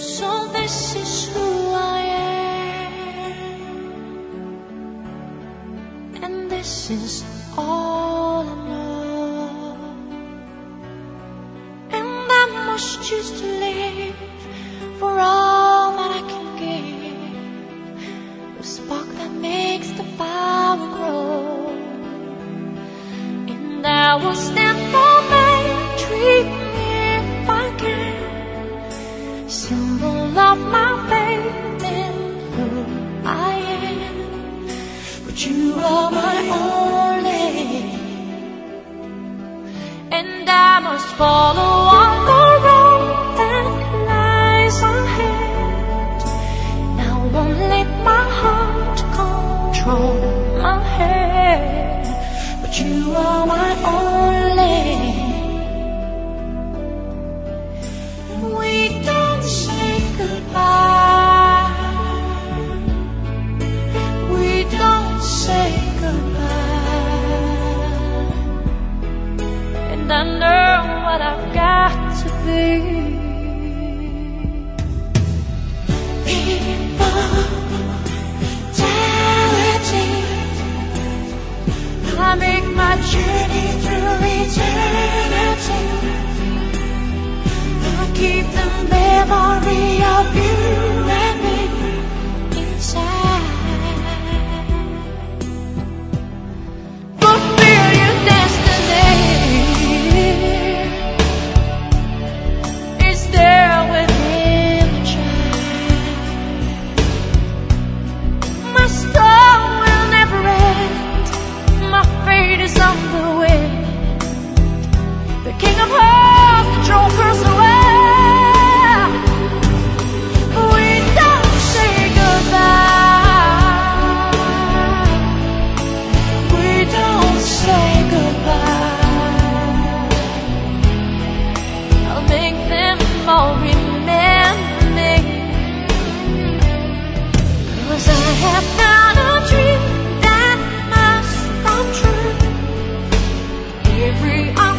So this is who I am, and this is all I know. And I must choose to live for all that I can give. The spark that makes the fire grow, and I will stand. You are my only, and I must follow on. journey through eternity. I keep the memory of. every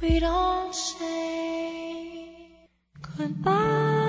we don't say goodbye.